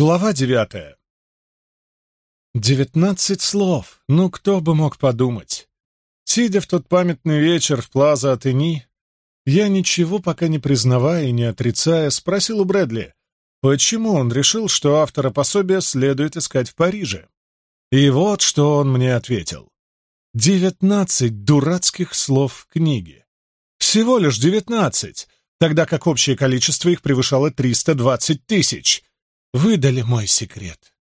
Глава девятая. Девятнадцать слов. Ну, кто бы мог подумать. Сидя в тот памятный вечер в Плаза Атени, я, ничего пока не признавая и не отрицая, спросил у Брэдли, почему он решил, что автора пособия следует искать в Париже. И вот что он мне ответил. Девятнадцать дурацких слов в книге. Всего лишь девятнадцать, тогда как общее количество их превышало 320 тысяч выдали мой секрет.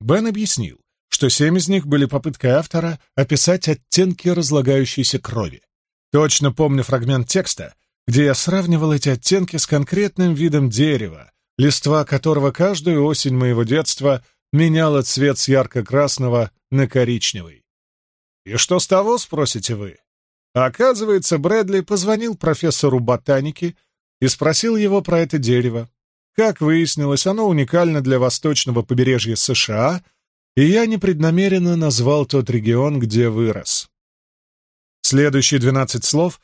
Бен объяснил, что семь из них были попыткой автора описать оттенки разлагающейся крови. Точно помню фрагмент текста, где я сравнивал эти оттенки с конкретным видом дерева, листва которого каждую осень моего детства меняла цвет с ярко-красного на коричневый. «И что с того?» — спросите вы. Оказывается, Брэдли позвонил профессору ботаники и спросил его про это дерево. Как выяснилось, оно уникально для восточного побережья США, и я непреднамеренно назвал тот регион, где вырос. Следующие 12 слов,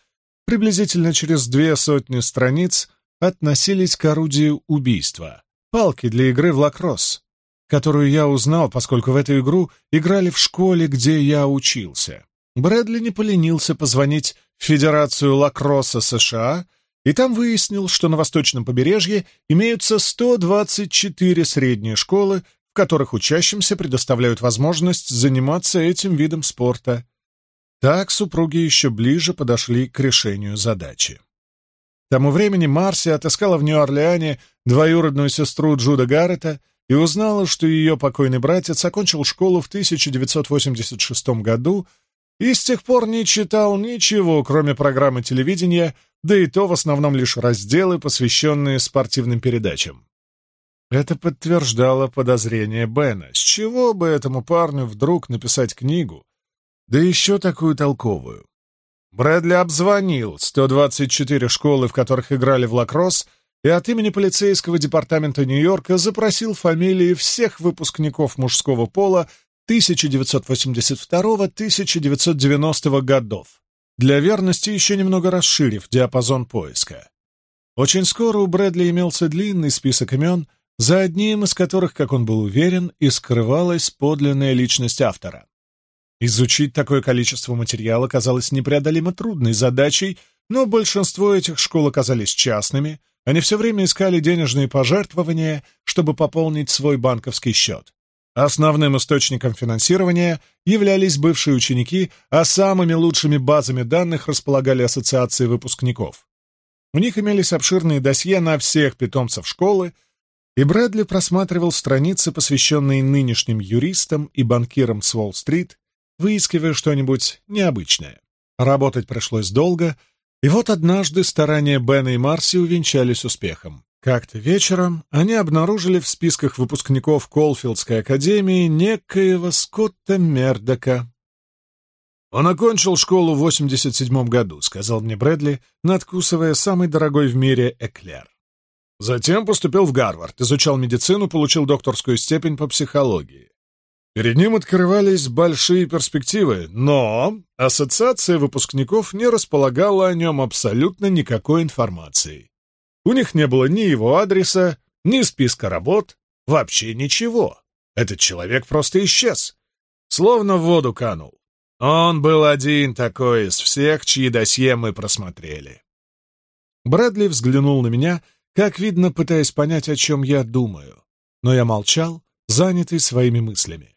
приблизительно через две сотни страниц, относились к орудию убийства — палки для игры в лакросс, которую я узнал, поскольку в эту игру играли в школе, где я учился. Брэдли не поленился позвонить в Федерацию лакросса США — и там выяснил, что на восточном побережье имеются 124 средние школы, в которых учащимся предоставляют возможность заниматься этим видом спорта. Так супруги еще ближе подошли к решению задачи. К тому времени Марси отыскала в Нью-Орлеане двоюродную сестру Джуда Гаррета и узнала, что ее покойный братец окончил школу в 1986 году и с тех пор не читал ничего, кроме программы телевидения, да и то в основном лишь разделы, посвященные спортивным передачам. Это подтверждало подозрение Бена. С чего бы этому парню вдруг написать книгу? Да еще такую толковую. Брэдли обзвонил 124 школы, в которых играли в лакросс, и от имени полицейского департамента Нью-Йорка запросил фамилии всех выпускников мужского пола 1982-1990 годов для верности еще немного расширив диапазон поиска. Очень скоро у Брэдли имелся длинный список имен, за одним из которых, как он был уверен, и скрывалась подлинная личность автора. Изучить такое количество материала казалось непреодолимо трудной задачей, но большинство этих школ оказались частными, они все время искали денежные пожертвования, чтобы пополнить свой банковский счет. Основным источником финансирования являлись бывшие ученики, а самыми лучшими базами данных располагали ассоциации выпускников. У них имелись обширные досье на всех питомцев школы, и Брэдли просматривал страницы, посвященные нынешним юристам и банкирам с Уолл-стрит, выискивая что-нибудь необычное. Работать пришлось долго, и вот однажды старания Бена и Марси увенчались успехом. Как-то вечером они обнаружили в списках выпускников Колфилдской академии некоего Скотта Мердока. «Он окончил школу в 87 году», — сказал мне Брэдли, надкусывая самый дорогой в мире эклер. Затем поступил в Гарвард, изучал медицину, получил докторскую степень по психологии. Перед ним открывались большие перспективы, но ассоциация выпускников не располагала о нем абсолютно никакой информации. У них не было ни его адреса, ни списка работ, вообще ничего. Этот человек просто исчез, словно в воду канул. Он был один такой из всех, чьи досье мы просмотрели. Брэдли взглянул на меня, как видно, пытаясь понять, о чем я думаю. Но я молчал, занятый своими мыслями.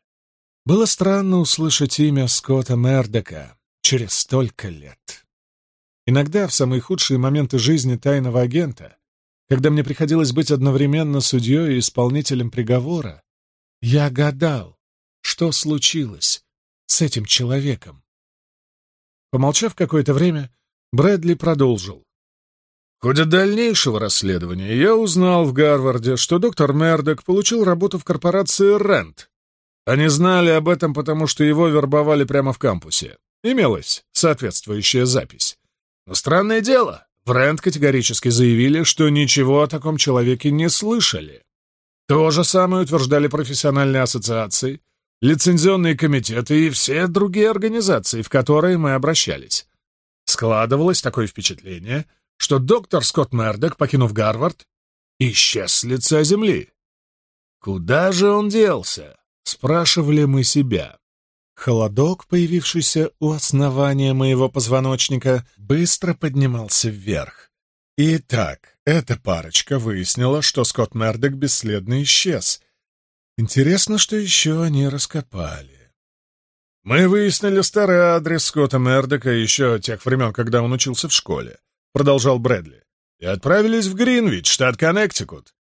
Было странно услышать имя Скотта Мердока через столько лет. Иногда в самые худшие моменты жизни тайного агента когда мне приходилось быть одновременно судьей и исполнителем приговора, я гадал, что случилось с этим человеком. Помолчав какое-то время, Брэдли продолжил. В ходе дальнейшего расследования я узнал в Гарварде, что доктор Мердок получил работу в корпорации Рент. Они знали об этом, потому что его вербовали прямо в кампусе. Имелась соответствующая запись. Но странное дело, Фрэнд категорически заявили, что ничего о таком человеке не слышали. То же самое утверждали профессиональные ассоциации, лицензионные комитеты и все другие организации, в которые мы обращались. Складывалось такое впечатление, что доктор Скотт Мердок, покинув Гарвард, исчез с лица земли. «Куда же он делся?» — спрашивали мы себя. Холодок, появившийся у основания моего позвоночника, быстро поднимался вверх. Итак, эта парочка выяснила, что Скотт Мердок бесследно исчез. Интересно, что еще они раскопали. «Мы выяснили старый адрес Скотта Мердока еще тех времен, когда он учился в школе», — продолжал Брэдли, — «и отправились в Гринвич, штат Коннектикут.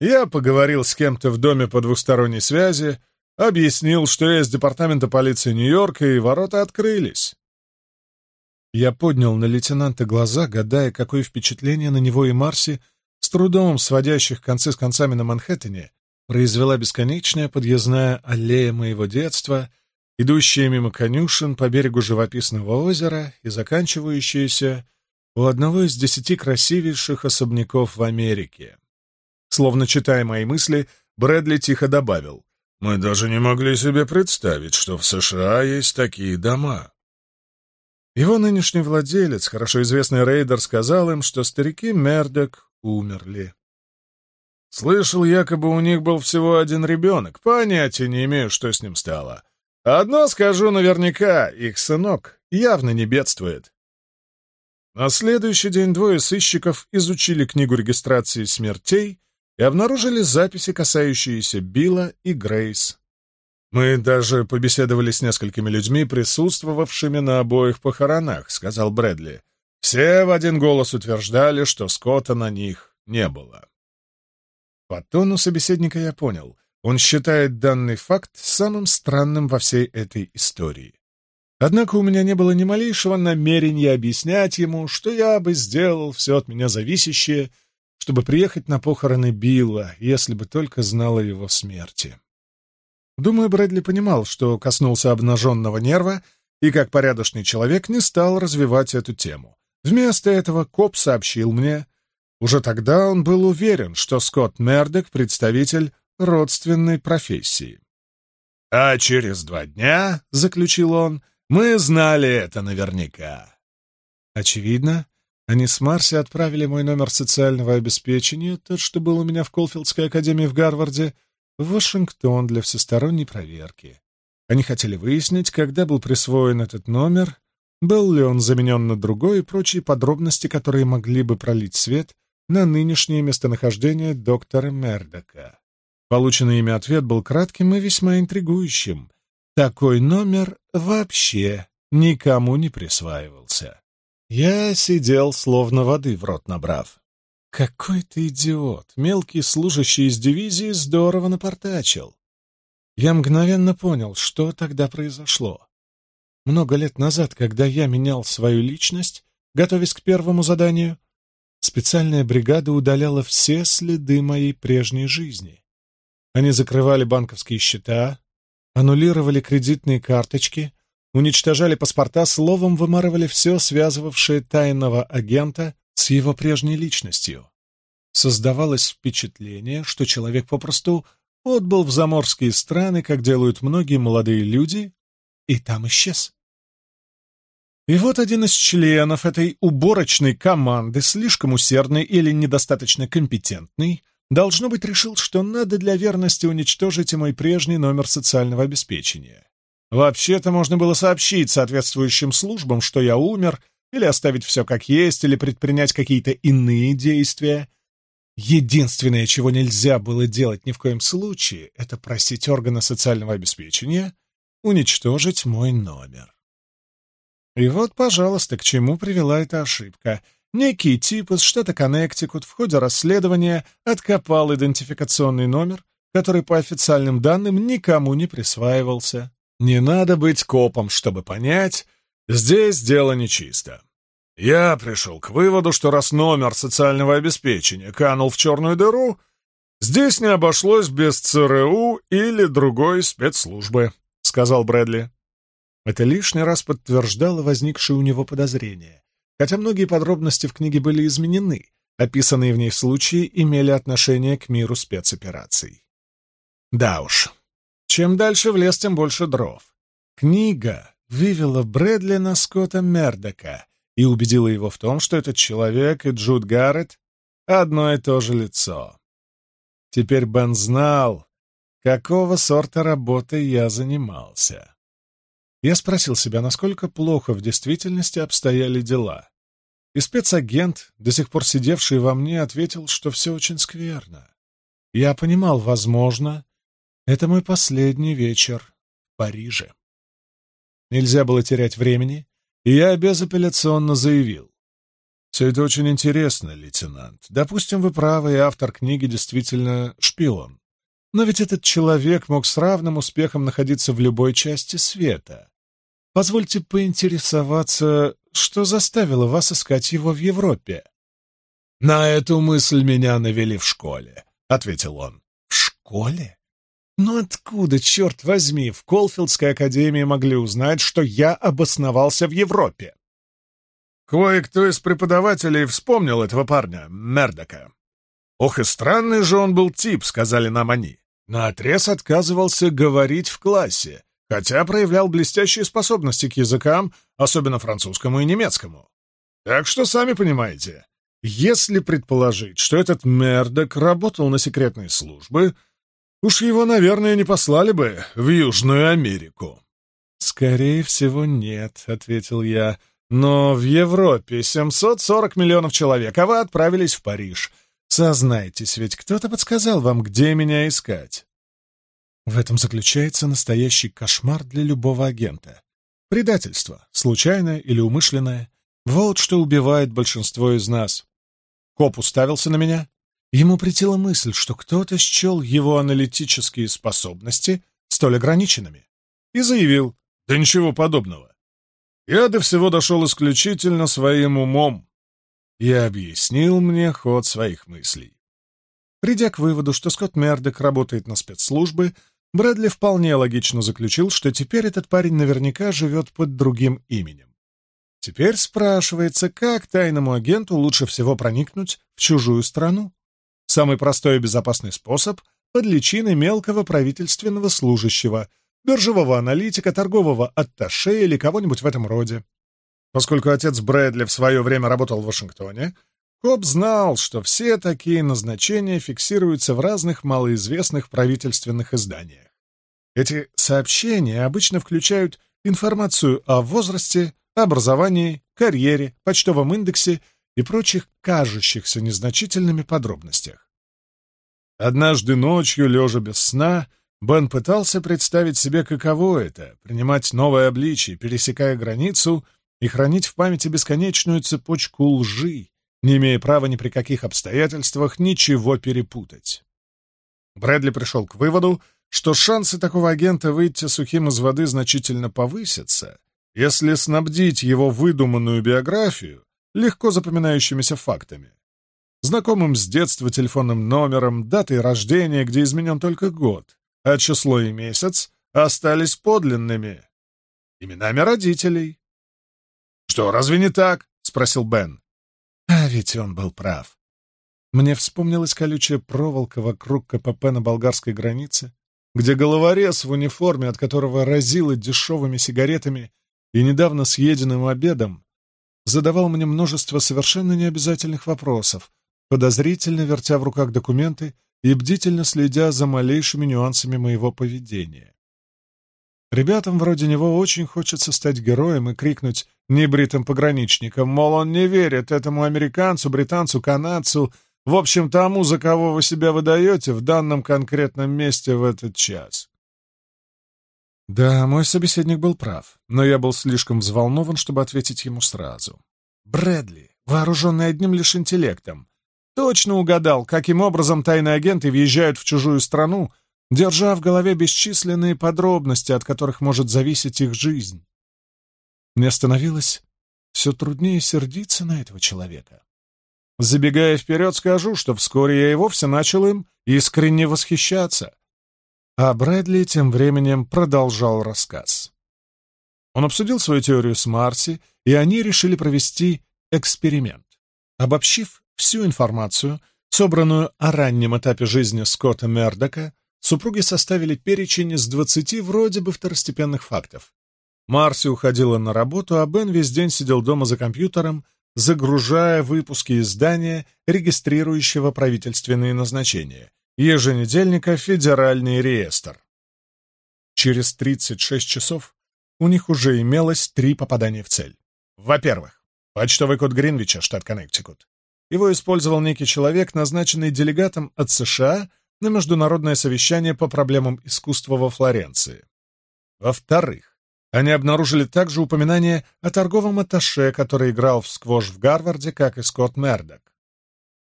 Я поговорил с кем-то в доме по двусторонней связи, объяснил, что я из департамента полиции Нью-Йорка, и ворота открылись. Я поднял на лейтенанта глаза, гадая, какое впечатление на него и Марси, с трудом сводящих концы с концами на Манхэттене, произвела бесконечная подъездная аллея моего детства, идущая мимо конюшен по берегу живописного озера и заканчивающаяся у одного из десяти красивейших особняков в Америке. Словно читая мои мысли, Брэдли тихо добавил — мы даже не могли себе представить, что в США есть такие дома. Его нынешний владелец, хорошо известный рейдер, сказал им, что старики Мердок умерли. Слышал, якобы у них был всего один ребенок. Понятия не имею, что с ним стало. Одно скажу наверняка, их сынок явно не бедствует. На следующий день двое сыщиков изучили книгу регистрации смертей и обнаружили записи, касающиеся Билла и Грейс. «Мы даже побеседовали с несколькими людьми, присутствовавшими на обоих похоронах», — сказал Брэдли. «Все в один голос утверждали, что Скотта на них не было». По тону собеседника я понял. Он считает данный факт самым странным во всей этой истории. Однако у меня не было ни малейшего намерения объяснять ему, что я бы сделал все от меня зависящее, чтобы приехать на похороны Билла, если бы только знала его смерти. Думаю, Брэдли понимал, что коснулся обнаженного нерва и, как порядочный человек, не стал развивать эту тему. Вместо этого коп сообщил мне, уже тогда он был уверен, что Скотт Мердек — представитель родственной профессии. «А через два дня, — заключил он, — мы знали это наверняка». Очевидно, они с Марси отправили мой номер социального обеспечения, тот, что был у меня в Колфилдской академии в Гарварде, в Вашингтон для всесторонней проверки. Они хотели выяснить, когда был присвоен этот номер, был ли он заменен на другой и прочие подробности, которые могли бы пролить свет на нынешнее местонахождение доктора Мердока. Полученный ими ответ был кратким и весьма интригующим. Такой номер вообще никому не присваивался. Я сидел словно воды в рот набрав. Какой ты идиот! Мелкий служащий из дивизии здорово напортачил. Я мгновенно понял, что тогда произошло. Много лет назад, когда я менял свою личность, готовясь к первому заданию, специальная бригада удаляла все следы моей прежней жизни. Они закрывали банковские счета, аннулировали кредитные карточки — уничтожали паспорта, словом вымарывали все, связывавшее тайного агента с его прежней личностью. Создавалось впечатление, что человек попросту отбыл в заморские страны, как делают многие молодые люди, и там исчез. И вот один из членов этой уборочной команды, слишком усердный или недостаточно компетентный, должно быть решил, что надо для верности уничтожить и мой прежний номер социального обеспечения. Вообще-то можно было сообщить соответствующим службам, что я умер, или оставить все как есть, или предпринять какие-то иные действия. Единственное, чего нельзя было делать ни в коем случае, это просить органа социального обеспечения уничтожить мой номер. И вот, пожалуйста, к чему привела эта ошибка. Некий тип из штата Коннектикут в ходе расследования откопал идентификационный номер, который по официальным данным никому не присваивался. Не надо быть копом, чтобы понять, здесь дело нечисто. Я пришел к выводу, что раз номер социального обеспечения канул в черную дыру, здесь не обошлось без ЦРУ или другой спецслужбы, — сказал Брэдли. Это лишний раз подтверждало возникшее у него подозрение. Хотя многие подробности в книге были изменены, описанные в ней случаи имели отношение к миру спецопераций. Да уж, чем дальше в лес, тем больше дров. Книга вывела Брэдли на Скотта Мердека и убедила его в том, что этот человек и Джуд Гарретт — одно и то же лицо. Теперь Бен знал, какого сорта работы я занимался. Я спросил себя, насколько плохо в действительности обстояли дела. И спецагент, до сих пор сидевший во мне, ответил, что все очень скверно. Я понимал, возможно, это мой последний вечер в Париже. Нельзя было терять времени, и я безапелляционно заявил. Все это очень интересно, лейтенант. Допустим, вы правы, и автор книги действительно шпион. Но ведь этот человек мог с равным успехом находиться в любой части света. Позвольте поинтересоваться, что заставило вас искать его в Европе? «На эту мысль меня навели в школе», — ответил он. «В школе?» Но откуда, черт возьми, в Колфилдской академии могли узнать, что я обосновался в Европе? Кое-кто из преподавателей вспомнил этого парня, Мердока. Ох и странный же он был тип, сказали нам они. Наотрез отказывался говорить в классе, хотя проявлял блестящие способности к языкам, особенно французскому и немецкому. Так что, сами понимаете, если предположить, что этот Мердок работал на секретной службе, Уж его, наверное, не послали бы в Южную Америку. «Скорее всего, нет», — ответил я. «Но в Европе 740 миллионов человек, а вы отправились в Париж. Сознайтесь, ведь кто-то подсказал вам, где меня искать». В этом заключается настоящий кошмар для любого агента. Предательство, случайное или умышленное, вот что убивает большинство из нас. Коп уставился на меня, Ему притила мысль, что кто-то счел его аналитические способности столь ограниченными, и заявил «Да ничего подобного. Я до всего дошел исключительно своим умом и объяснил мне ход своих мыслей». Придя к выводу, что Скотт Мердок работает на спецслужбы, Брэдли вполне логично заключил, что теперь этот парень наверняка живет под другим именем. Теперь спрашивается, как тайному агенту лучше всего проникнуть в чужую страну? Самый простой и безопасный способ — под личиной мелкого правительственного служащего, биржевого аналитика, торгового атташе или кого-нибудь в этом роде. Поскольку отец Брэдли в свое время работал в Вашингтоне, Коб знал, что все такие назначения фиксируются в разных малоизвестных правительственных изданиях. Эти сообщения обычно включают информацию о возрасте, образовании, карьере, почтовом индексе и прочих кажущихся незначительными подробностях. Однажды ночью, лежа без сна, Бен пытался представить себе, каково это — принимать новое обличие, пересекая границу и хранить в памяти бесконечную цепочку лжи, не имея права ни при каких обстоятельствах ничего перепутать. Брэдли пришел к выводу, что шансы такого агента выйти сухим из воды значительно повысятся, если снабдить его выдуманную биографию легко запоминающимися фактами. Знакомым с детства телефонным номером, датой рождения, где изменен только год, а число и месяц остались подлинными. Именами родителей. «Что, разве не так?» — спросил Бен. А ведь он был прав. Мне вспомнилась колючая проволока вокруг КПП на болгарской границе, где головорез в униформе, от которого разило дешевыми сигаретами и недавно съеденным обедом, задавал мне множество совершенно необязательных вопросов, подозрительно вертя в руках документы и бдительно следя за малейшими нюансами моего поведения. Ребятам вроде него очень хочется стать героем и крикнуть небритым пограничникам, мол, он не верит этому американцу, британцу, канадцу, в общем, тому, за кого вы себя выдаете в данном конкретном месте в этот час. Да, мой собеседник был прав, но я был слишком взволнован, чтобы ответить ему сразу. Брэдли, вооруженный одним лишь интеллектом, точно угадал, каким образом тайные агенты въезжают в чужую страну, держа в голове бесчисленные подробности, от которых может зависеть их жизнь. Мне становилось все труднее сердиться на этого человека. Забегая вперед, скажу, что вскоре я и вовсе начал им искренне восхищаться. А Брэдли тем временем продолжал рассказ. Он обсудил свою теорию с Марси, и они решили провести эксперимент. Обобщив всю информацию, собранную о раннем этапе жизни Скотта Мердока, супруги составили перечень из двадцати вроде бы второстепенных фактов. Марси уходила на работу, а Бен весь день сидел дома за компьютером, загружая выпуски издания, регистрирующего правительственные назначения, еженедельника «Федеральный реестр». Через 36 часов у них уже имелось три попадания в цель. Во-первых, почтовый код Гринвича, штат Коннектикут. Его использовал некий человек, назначенный делегатом от США на международное совещание по проблемам искусства во Флоренции. Во-вторых, они обнаружили также упоминание о торговом атташе, который играл в сквош в Гарварде, как и Скотт Мердок.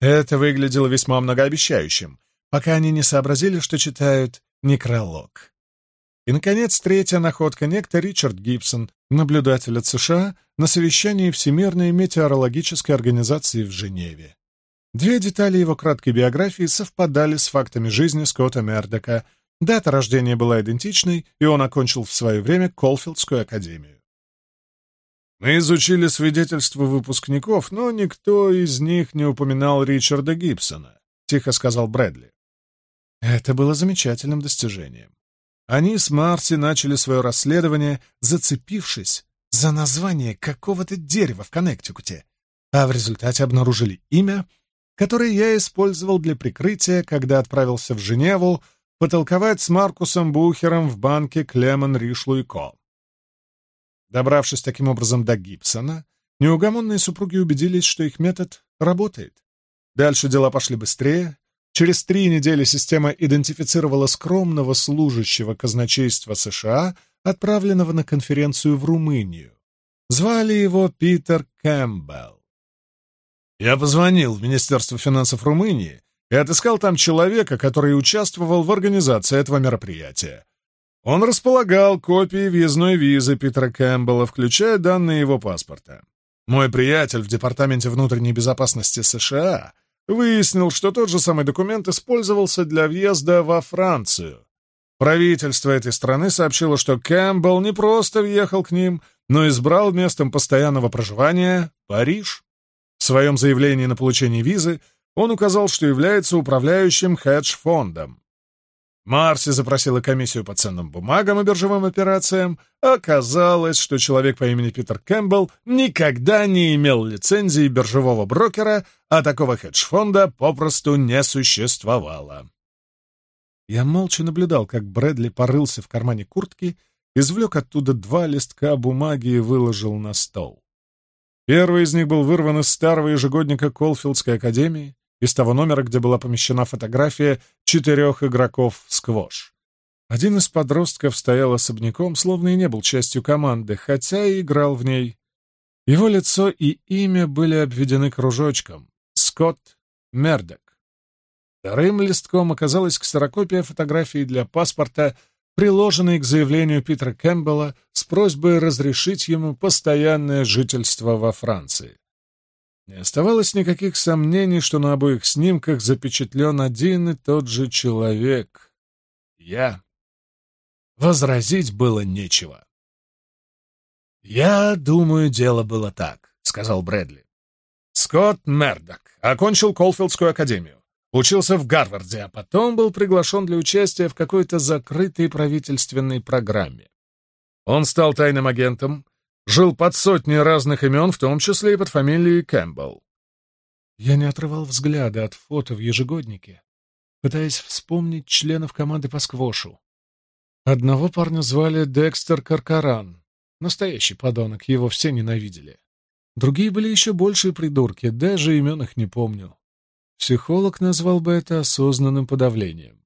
Это выглядело весьма многообещающим, пока они не сообразили, что читают некролог. И, наконец, третья находка — некто Ричард Гибсон, наблюдатель от США, на совещании Всемирной метеорологической организации в Женеве. Две детали его краткой биографии совпадали с фактами жизни Скотта Мердока. Дата рождения была идентичной, и он окончил в свое время Колфилдскую академию. Мы изучили свидетельства выпускников, но никто из них не упоминал Ричарда Гибсона, — тихо сказал Брэдли. Это было замечательным достижением. Они с Марси начали свое расследование, зацепившись за название какого-то дерева в Коннектикуте, а в результате обнаружили имя, которое я использовал для прикрытия, когда отправился в Женеву потолковать с Маркусом Бухером в банке Клемон Ришлу и Ко. Добравшись таким образом до Гибсона, неугомонные супруги убедились, что их метод работает. Дальше дела пошли быстрее, Через три недели система идентифицировала скромного служащего казначейства США, отправленного на конференцию в Румынию. Звали его Питер Кэмпбелл. Я позвонил в Министерство финансов Румынии и отыскал там человека, который участвовал в организации этого мероприятия. Он располагал копии въездной визы Питера Кэмпбелла, включая данные его паспорта. Мой приятель в Департаменте внутренней безопасности США выяснил, что тот же самый документ использовался для въезда во Францию. Правительство этой страны сообщило, что Кэмпбелл не просто въехал к ним, но избрал местом постоянного проживания Париж. В своем заявлении на получение визы он указал, что является управляющим хедж-фондом. Марси запросила комиссию по ценным бумагам и биржевым операциям. А Оказалось, что человек по имени Питер Кэмпбелл никогда не имел лицензии биржевого брокера, а такого хедж-фонда попросту не существовало. Я молча наблюдал, как Брэдли порылся в кармане куртки, извлек оттуда два листка бумаги и выложил на стол. Первый из них был вырван из старого ежегодника Колфилдской академии, из того номера, где была помещена фотография четырех игроков сквош. Один из подростков стоял особняком, словно и не был частью команды, хотя и играл в ней. Его лицо и имя были обведены кружочком — Скотт Мердок. Вторым листком оказалась ксерокопия фотографии для паспорта, приложенной к заявлению Питера Кэмпбелла с просьбой разрешить ему постоянное жительство во Франции. Не оставалось никаких сомнений, что на обоих снимках запечатлен один и тот же человек. Я. Возразить было нечего. «Я думаю, дело было так», — сказал Брэдли. Скотт Мердок окончил Колфилдскую академию, учился в Гарварде, а потом был приглашен для участия в какой-то закрытой правительственной программе. Он стал тайным агентом, Жил под сотней разных имен, в том числе и под фамилией Кэмпбелл. Я не отрывал взгляда от фото в ежегоднике, пытаясь вспомнить членов команды по сквошу. Одного парня звали Декстер Каркаран. Настоящий подонок, его все ненавидели. Другие были еще большие придурки, даже имен их не помню. Психолог назвал бы это осознанным подавлением.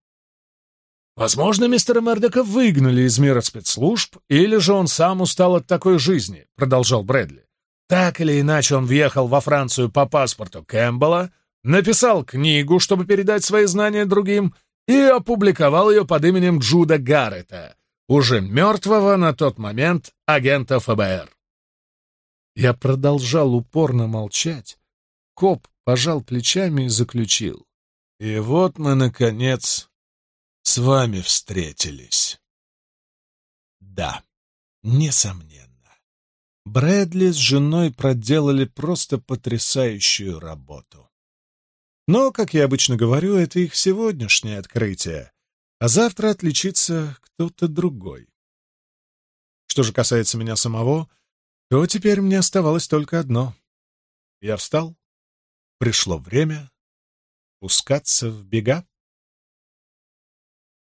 Возможно, мистера Мердока выгнали из мира спецслужб, или же он сам устал от такой жизни, продолжал Брэдли. Так или иначе, он въехал во Францию по паспорту Кэмпбелла, написал книгу, чтобы передать свои знания другим, и опубликовал ее под именем Джуда Гаррета, уже мертвого на тот момент агента ФБР. Я продолжал упорно молчать. Коп пожал плечами и заключил. И вот мы, наконец, с вами встретились. Да, несомненно, Брэдли с женой проделали просто потрясающую работу. Но, как я обычно говорю, это их сегодняшнее открытие, а завтра отличится кто-то другой. Что же касается меня самого, то теперь мне оставалось только одно. Я встал, пришло время пускаться в бега.